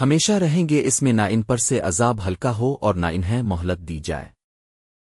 ہمیشہ رہیں گے اس میں نہ ان پر سے عذاب ہلکا ہو اور نہ انہیں مہلت دی جائے۔